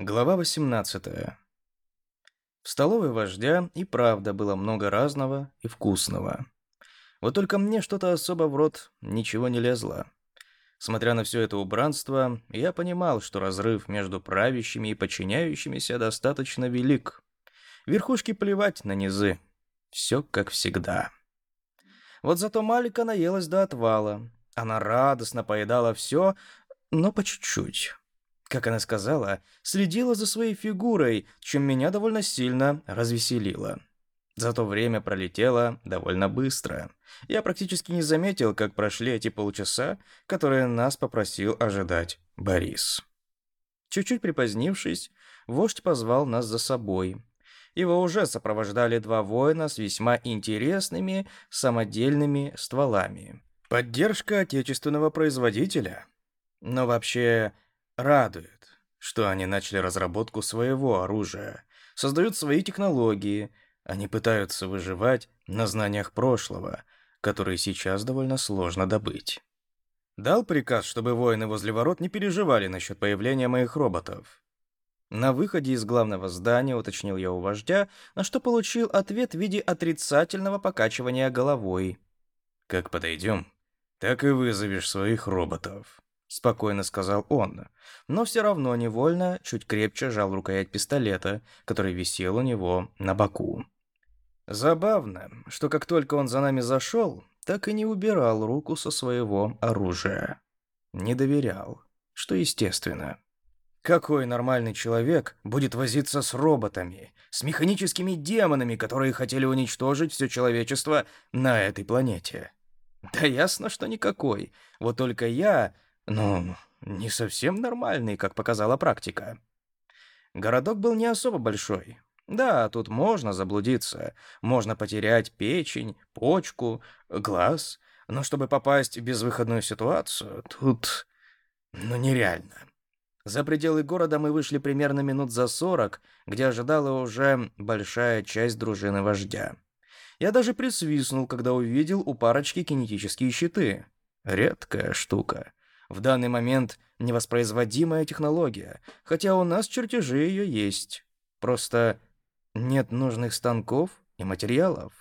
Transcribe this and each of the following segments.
Глава 18. В столовой вождя и правда было много разного и вкусного. Вот только мне что-то особо в рот ничего не лезло. Смотря на все это убранство, я понимал, что разрыв между правящими и подчиняющимися достаточно велик. Верхушки плевать на низы. Все как всегда. Вот зато Малика наелась до отвала. Она радостно поедала все, но по чуть-чуть как она сказала, следила за своей фигурой, чем меня довольно сильно развеселило. Зато время пролетело довольно быстро. Я практически не заметил, как прошли эти полчаса, которые нас попросил ожидать Борис. Чуть-чуть припозднившись, вождь позвал нас за собой. Его уже сопровождали два воина с весьма интересными самодельными стволами. Поддержка отечественного производителя. Но вообще, Радует, что они начали разработку своего оружия, создают свои технологии, они пытаются выживать на знаниях прошлого, которые сейчас довольно сложно добыть. Дал приказ, чтобы воины возле ворот не переживали насчет появления моих роботов. На выходе из главного здания уточнил я у вождя, на что получил ответ в виде отрицательного покачивания головой. «Как подойдем, так и вызовешь своих роботов», спокойно сказал он, но все равно невольно чуть крепче жал рукоять пистолета, который висел у него на боку. Забавно, что как только он за нами зашел, так и не убирал руку со своего оружия. Не доверял, что естественно. Какой нормальный человек будет возиться с роботами, с механическими демонами, которые хотели уничтожить все человечество на этой планете? Да ясно, что никакой. Вот только я ну, не совсем нормальный, как показала практика. Городок был не особо большой. Да, тут можно заблудиться, можно потерять печень, почку, глаз, но чтобы попасть в безвыходную ситуацию, тут... ну нереально. За пределы города мы вышли примерно минут за сорок, где ожидала уже большая часть дружины вождя. Я даже присвистнул, когда увидел у парочки кинетические щиты. Редкая штука. В данный момент невоспроизводимая технология, хотя у нас чертежи ее есть. Просто нет нужных станков и материалов.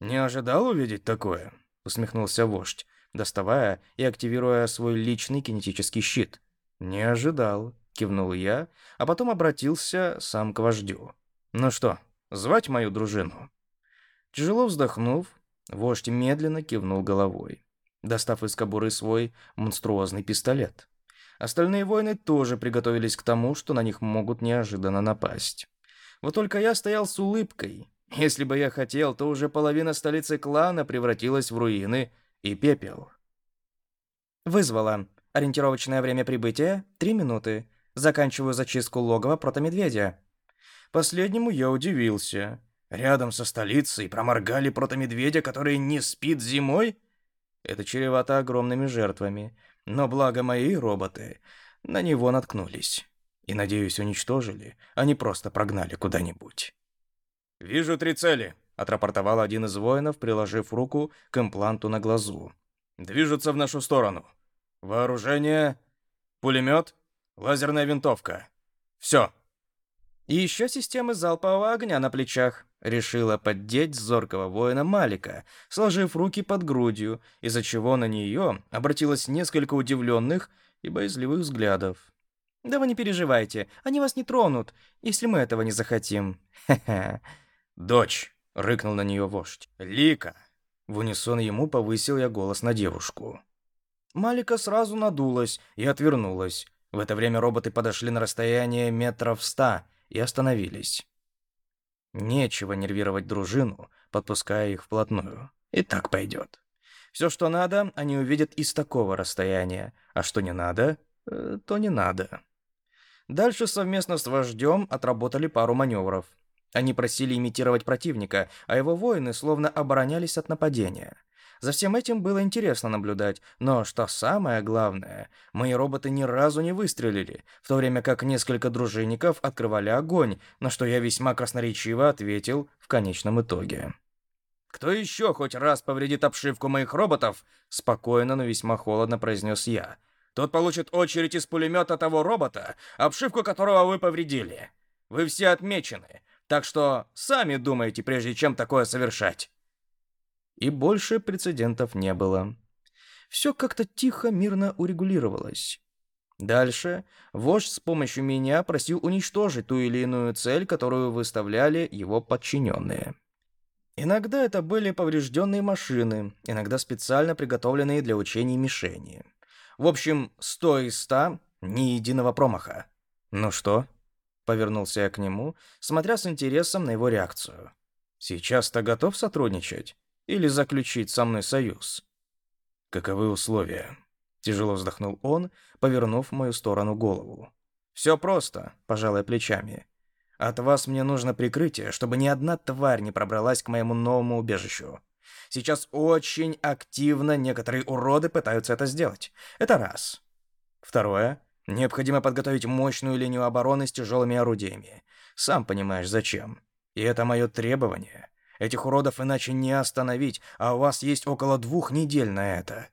«Не ожидал увидеть такое?» — усмехнулся вождь, доставая и активируя свой личный кинетический щит. «Не ожидал», — кивнул я, а потом обратился сам к вождю. «Ну что, звать мою дружину?» Тяжело вздохнув, вождь медленно кивнул головой достав из кобуры свой монструозный пистолет. Остальные воины тоже приготовились к тому, что на них могут неожиданно напасть. Вот только я стоял с улыбкой. Если бы я хотел, то уже половина столицы клана превратилась в руины и пепел. Вызвала. Ориентировочное время прибытия — три минуты. Заканчиваю зачистку логова протомедведя. Последнему я удивился. Рядом со столицей проморгали протомедведя, который не спит зимой? Это чревато огромными жертвами, но благо мои роботы на него наткнулись. И, надеюсь, уничтожили, а не просто прогнали куда-нибудь. «Вижу три цели», — отрапортовал один из воинов, приложив руку к импланту на глазу. «Движутся в нашу сторону. Вооружение, пулемет, лазерная винтовка. Все». И еще системы залпового огня на плечах. Решила поддеть зоркого воина Малика, сложив руки под грудью, из-за чего на нее обратилось несколько удивленных и боязливых взглядов. «Да вы не переживайте, они вас не тронут, если мы этого не захотим. Хе-хе». «Дочь!» — рыкнул на нее вождь. «Лика!» В унисон ему повысил я голос на девушку. Малика сразу надулась и отвернулась. В это время роботы подошли на расстояние метров ста и остановились. Нечего нервировать дружину, подпуская их вплотную. И так пойдет. Все, что надо, они увидят из такого расстояния, а что не надо, э, то не надо. Дальше совместно с вождем отработали пару маневров. Они просили имитировать противника, а его воины словно оборонялись от нападения. За всем этим было интересно наблюдать, но что самое главное, мои роботы ни разу не выстрелили, в то время как несколько дружинников открывали огонь, на что я весьма красноречиво ответил в конечном итоге. «Кто еще хоть раз повредит обшивку моих роботов?» Спокойно, но весьма холодно произнес я. тот получит очередь из пулемета того робота, обшивку которого вы повредили. Вы все отмечены, так что сами думайте, прежде чем такое совершать». И больше прецедентов не было. Все как-то тихо, мирно урегулировалось. Дальше вождь с помощью меня просил уничтожить ту или иную цель, которую выставляли его подчиненные. Иногда это были поврежденные машины, иногда специально приготовленные для учений мишени. В общем, сто из ста, ни единого промаха. «Ну что?» — повернулся я к нему, смотря с интересом на его реакцию. «Сейчас-то готов сотрудничать? Или заключить со мной союз?» «Каковы условия?» Тяжело вздохнул он, повернув в мою сторону голову. «Все просто», — пожалуй плечами. «От вас мне нужно прикрытие, чтобы ни одна тварь не пробралась к моему новому убежищу. Сейчас очень активно некоторые уроды пытаются это сделать. Это раз. Второе. Необходимо подготовить мощную линию обороны с тяжелыми орудиями. Сам понимаешь, зачем. И это мое требование. Этих уродов иначе не остановить, а у вас есть около двух недель на это.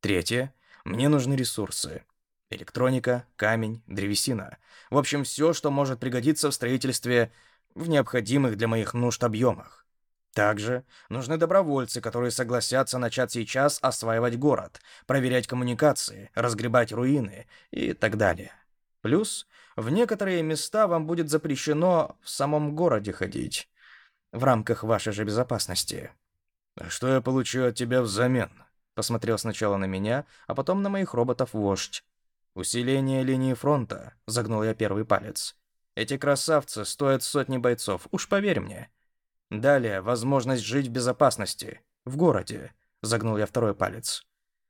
Третье. Мне нужны ресурсы. Электроника, камень, древесина. В общем, все, что может пригодиться в строительстве в необходимых для моих нужд объемах. Также нужны добровольцы, которые согласятся начать сейчас осваивать город, проверять коммуникации, разгребать руины и так далее. Плюс в некоторые места вам будет запрещено в самом городе ходить, в рамках вашей же безопасности. А что я получу от тебя взамен? Посмотрел сначала на меня, а потом на моих роботов-вождь. «Усиление линии фронта», — загнул я первый палец. «Эти красавцы стоят сотни бойцов, уж поверь мне». «Далее, возможность жить в безопасности. В городе», — загнул я второй палец.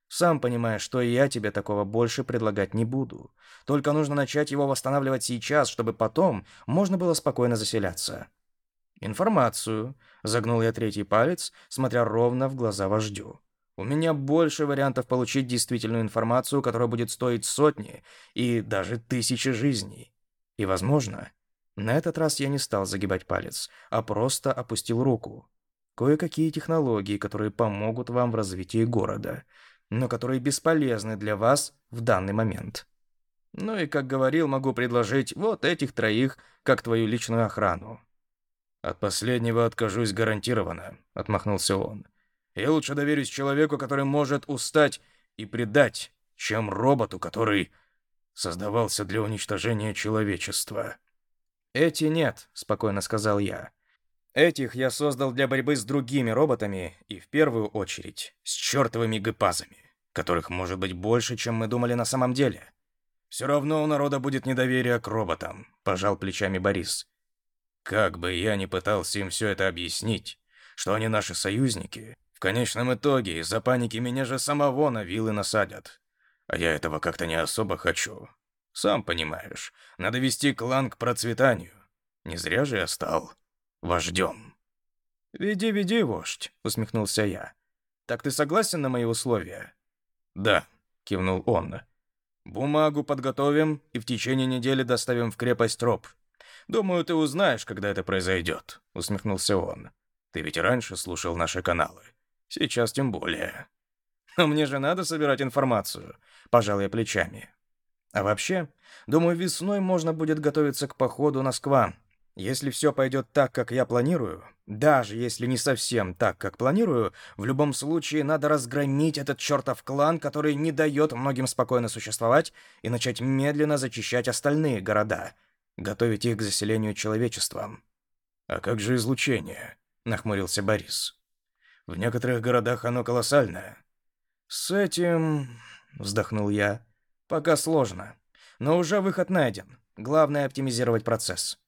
«Сам понимаешь, что я тебе такого больше предлагать не буду. Только нужно начать его восстанавливать сейчас, чтобы потом можно было спокойно заселяться». «Информацию», — загнул я третий палец, смотря ровно в глаза вождю. У меня больше вариантов получить действительную информацию, которая будет стоить сотни и даже тысячи жизней. И, возможно, на этот раз я не стал загибать палец, а просто опустил руку. Кое-какие технологии, которые помогут вам в развитии города, но которые бесполезны для вас в данный момент. Ну и, как говорил, могу предложить вот этих троих, как твою личную охрану. «От последнего откажусь гарантированно», — отмахнулся он. Я лучше доверюсь человеку, который может устать и предать, чем роботу, который создавался для уничтожения человечества. «Эти нет», — спокойно сказал я. «Этих я создал для борьбы с другими роботами и, в первую очередь, с чертовыми гепазами, которых может быть больше, чем мы думали на самом деле. Все равно у народа будет недоверие к роботам», — пожал плечами Борис. «Как бы я ни пытался им все это объяснить, что они наши союзники, конечном итоге из-за паники меня же самого на вилы насадят. А я этого как-то не особо хочу. Сам понимаешь, надо вести клан к процветанию. Не зря же я стал вождем. «Веди, веди, вождь», — усмехнулся я. «Так ты согласен на мои условия?» «Да», — кивнул он. «Бумагу подготовим и в течение недели доставим в крепость Троп. Думаю, ты узнаешь, когда это произойдет», — усмехнулся он. «Ты ведь раньше слушал наши каналы. Сейчас тем более. Но мне же надо собирать информацию, пожал я плечами. А вообще, думаю, весной можно будет готовиться к походу на Сква. Если все пойдет так, как я планирую, даже если не совсем так, как планирую, в любом случае надо разгромить этот чертов клан, который не дает многим спокойно существовать, и начать медленно зачищать остальные города, готовить их к заселению человечеством. «А как же излучение?» — нахмурился Борис. В некоторых городах оно колоссальное. С этим, вздохнул я, пока сложно. Но уже выход найден. Главное оптимизировать процесс.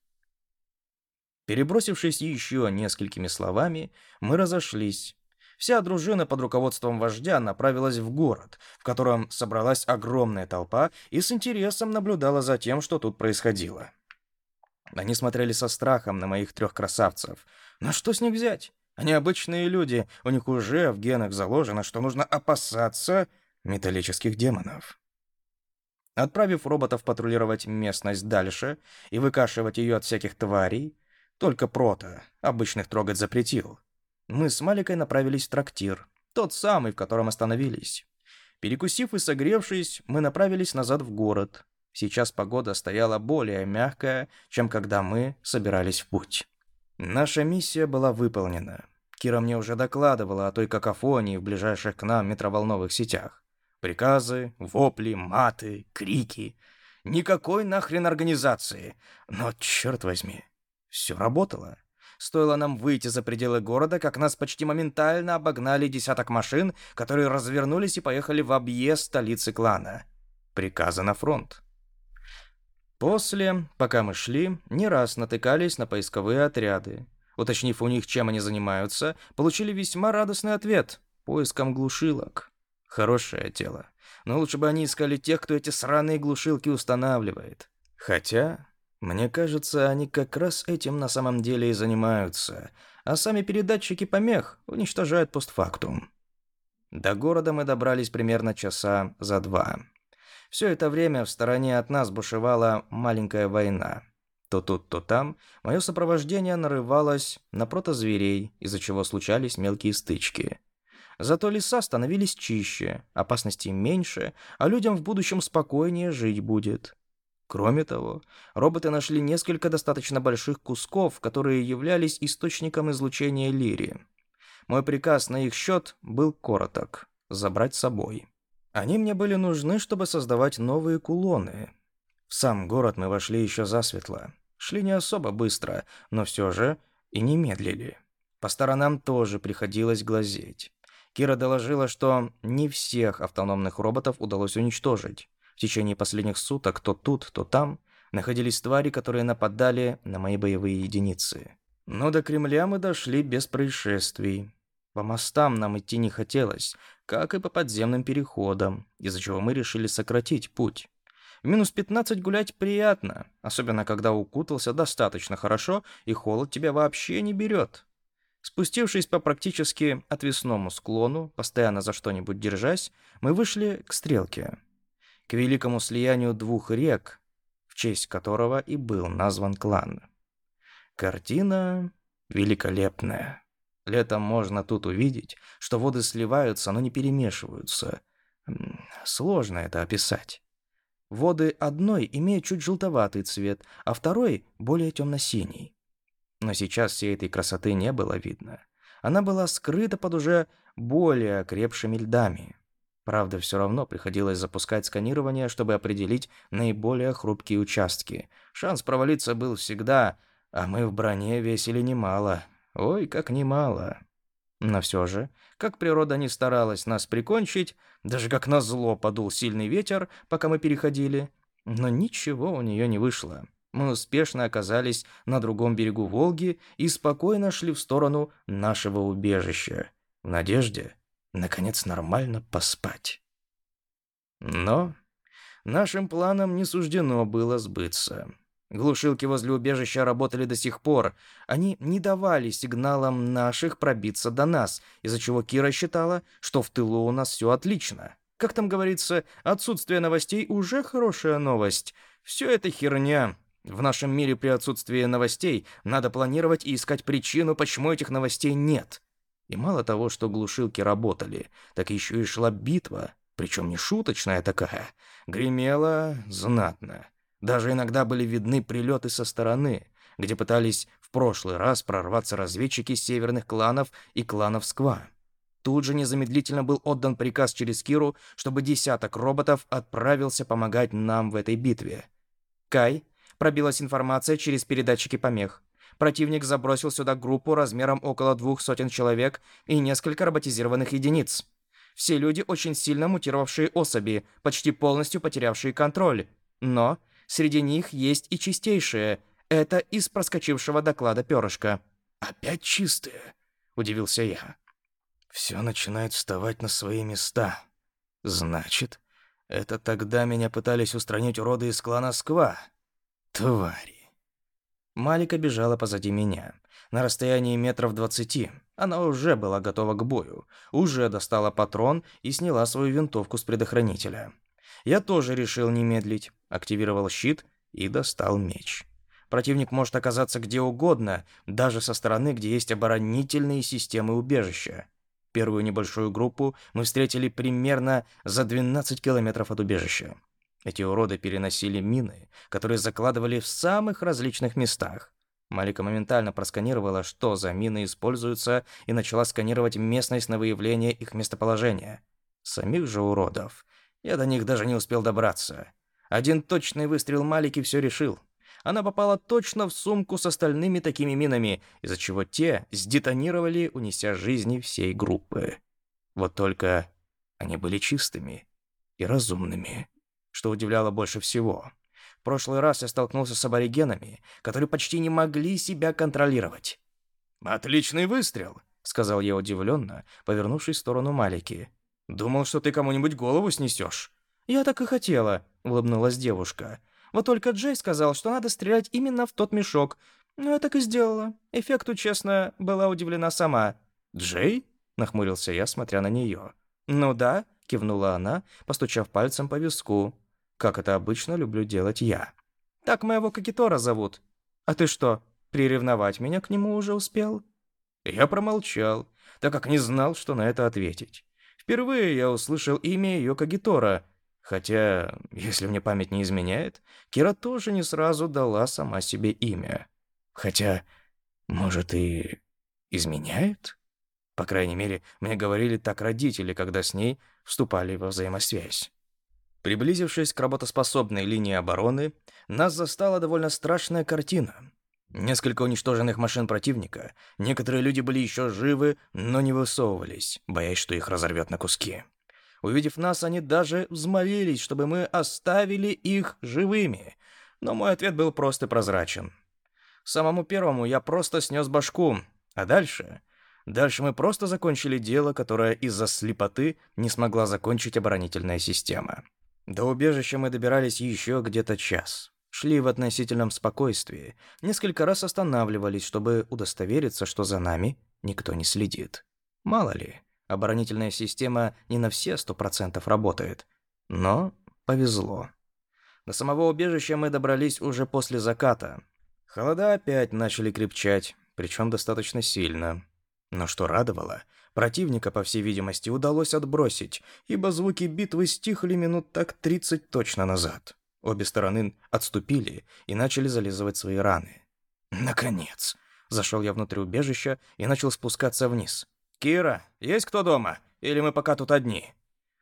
Перебросившись еще несколькими словами, мы разошлись. Вся дружина под руководством вождя направилась в город, в котором собралась огромная толпа и с интересом наблюдала за тем, что тут происходило. Они смотрели со страхом на моих трех красавцев. Но что с них взять? Они обычные люди, у них уже в генах заложено, что нужно опасаться металлических демонов. Отправив роботов патрулировать местность дальше и выкашивать ее от всяких тварей, только прото, обычных трогать запретил. Мы с Маликой направились в трактир, тот самый, в котором остановились. Перекусив и согревшись, мы направились назад в город. Сейчас погода стояла более мягкая, чем когда мы собирались в путь. Наша миссия была выполнена. Кира мне уже докладывала о той какофонии в ближайших к нам метроволновых сетях. Приказы, вопли, маты, крики. Никакой нахрен организации. Но, черт возьми, все работало. Стоило нам выйти за пределы города, как нас почти моментально обогнали десяток машин, которые развернулись и поехали в объезд столицы клана. Приказы на фронт. После, пока мы шли, не раз натыкались на поисковые отряды. Уточнив у них, чем они занимаются, получили весьма радостный ответ – поиском глушилок. Хорошее дело. Но лучше бы они искали тех, кто эти сраные глушилки устанавливает. Хотя, мне кажется, они как раз этим на самом деле и занимаются, а сами передатчики помех уничтожают постфактум. До города мы добрались примерно часа за два. Все это время в стороне от нас бушевала маленькая война. То тут, то там мое сопровождение нарывалось на протозверей, из-за чего случались мелкие стычки. Зато леса становились чище, опасностей меньше, а людям в будущем спокойнее жить будет. Кроме того, роботы нашли несколько достаточно больших кусков, которые являлись источником излучения Лири. Мой приказ на их счет был короток — забрать с собой. Они мне были нужны, чтобы создавать новые кулоны. В сам город мы вошли еще засветло. Шли не особо быстро, но все же и не медлили. По сторонам тоже приходилось глазеть. Кира доложила, что не всех автономных роботов удалось уничтожить. В течение последних суток то тут, то там находились твари, которые нападали на мои боевые единицы. Но до Кремля мы дошли без происшествий. По мостам нам идти не хотелось, как и по подземным переходам, из-за чего мы решили сократить путь. В минус 15 гулять приятно, особенно когда укутался достаточно хорошо и холод тебя вообще не берет. Спустившись по практически отвесному склону, постоянно за что-нибудь держась, мы вышли к стрелке к великому слиянию двух рек, в честь которого и был назван клан. Картина великолепная. Летом можно тут увидеть, что воды сливаются, но не перемешиваются. Сложно это описать. Воды одной имеют чуть желтоватый цвет, а второй более темно-синий. Но сейчас всей этой красоты не было видно. Она была скрыта под уже более окрепшими льдами. Правда, все равно приходилось запускать сканирование, чтобы определить наиболее хрупкие участки. Шанс провалиться был всегда, а мы в броне весили немало. Ой, как немало. Но все же, как природа не старалась нас прикончить, даже как назло подул сильный ветер, пока мы переходили, но ничего у нее не вышло. Мы успешно оказались на другом берегу Волги и спокойно шли в сторону нашего убежища, в надежде, наконец, нормально поспать. Но нашим планам не суждено было сбыться. Глушилки возле убежища работали до сих пор. Они не давали сигналам наших пробиться до нас, из-за чего Кира считала, что в тылу у нас все отлично. Как там говорится, отсутствие новостей уже хорошая новость. Все это херня. В нашем мире при отсутствии новостей надо планировать и искать причину, почему этих новостей нет. И мало того, что глушилки работали, так еще и шла битва, причем не шуточная такая, гремела знатно. Даже иногда были видны прилеты со стороны, где пытались в прошлый раз прорваться разведчики северных кланов и кланов Сква. Тут же незамедлительно был отдан приказ через Киру, чтобы десяток роботов отправился помогать нам в этой битве. Кай, пробилась информация через передатчики помех. Противник забросил сюда группу размером около двух сотен человек и несколько роботизированных единиц. Все люди очень сильно мутировавшие особи, почти полностью потерявшие контроль. Но среди них есть и чистейшие. Это из проскочившего доклада перышка. «Опять чистые?» – удивился я. «Все начинает вставать на свои места. Значит, это тогда меня пытались устранить уроды из клана Сква. Твари. Малика бежала позади меня. На расстоянии метров двадцати. Она уже была готова к бою. Уже достала патрон и сняла свою винтовку с предохранителя. Я тоже решил не медлить. Активировал щит и достал меч. Противник может оказаться где угодно, даже со стороны, где есть оборонительные системы убежища. Первую небольшую группу мы встретили примерно за 12 километров от убежища. Эти уроды переносили мины, которые закладывали в самых различных местах. Малика моментально просканировала, что за мины используются, и начала сканировать местность на выявление их местоположения. Самих же уродов. Я до них даже не успел добраться. Один точный выстрел Малики все решил. Она попала точно в сумку с остальными такими минами, из-за чего те сдетонировали, унеся жизни всей группы. Вот только они были чистыми и разумными, что удивляло больше всего прошлый раз я столкнулся с аборигенами, которые почти не могли себя контролировать. «Отличный выстрел», — сказал я удивленно, повернувшись в сторону Малики. «Думал, что ты кому-нибудь голову снесешь». «Я так и хотела», — улыбнулась девушка. «Вот только Джей сказал, что надо стрелять именно в тот мешок. Ну, я так и сделала. Эффекту, честно, была удивлена сама». «Джей?» — нахмурился я, смотря на нее. «Ну да», — кивнула она, постучав пальцем по виску как это обычно люблю делать я. «Так моего кокетора зовут. А ты что, приревновать меня к нему уже успел?» Я промолчал, так как не знал, что на это ответить. Впервые я услышал имя ее Кагитора, хотя, если мне память не изменяет, Кира тоже не сразу дала сама себе имя. Хотя, может, и изменяет? По крайней мере, мне говорили так родители, когда с ней вступали во взаимосвязь. Приблизившись к работоспособной линии обороны, нас застала довольно страшная картина. Несколько уничтоженных машин противника, некоторые люди были еще живы, но не высовывались, боясь, что их разорвет на куски. Увидев нас, они даже взмолились, чтобы мы оставили их живыми. Но мой ответ был просто прозрачен. Самому первому я просто снес башку, а дальше... Дальше мы просто закончили дело, которое из-за слепоты не смогла закончить оборонительная система. До убежища мы добирались еще где-то час. Шли в относительном спокойствии. Несколько раз останавливались, чтобы удостовериться, что за нами никто не следит. Мало ли, оборонительная система не на все сто процентов работает. Но повезло. До самого убежища мы добрались уже после заката. Холода опять начали крепчать, причем достаточно сильно. Но что радовало, Противника, по всей видимости, удалось отбросить, ибо звуки битвы стихли минут так 30 точно назад. Обе стороны отступили и начали зализывать свои раны. Наконец! Зашел я внутрь убежища и начал спускаться вниз. «Кира, есть кто дома? Или мы пока тут одни?»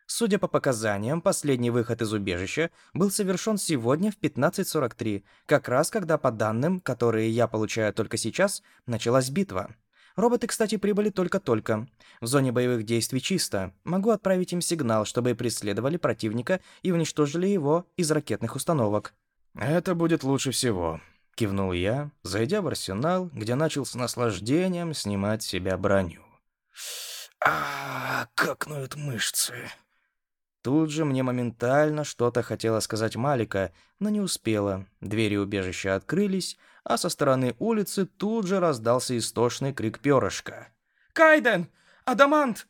Судя по показаниям, последний выход из убежища был совершен сегодня в 15.43, как раз когда, по данным, которые я получаю только сейчас, началась битва. Роботы, кстати, прибыли только-только. В зоне боевых действий чисто. Могу отправить им сигнал, чтобы преследовали противника и уничтожили его из ракетных установок. Это будет лучше всего, кивнул я, зайдя в арсенал, где начал с наслаждением снимать с себя броню. А, как ноют мышцы. Тут же мне моментально что-то хотела сказать Малика, но не успела. Двери убежища открылись, а со стороны улицы тут же раздался истошный крик перышка. «Кайден! Адамант!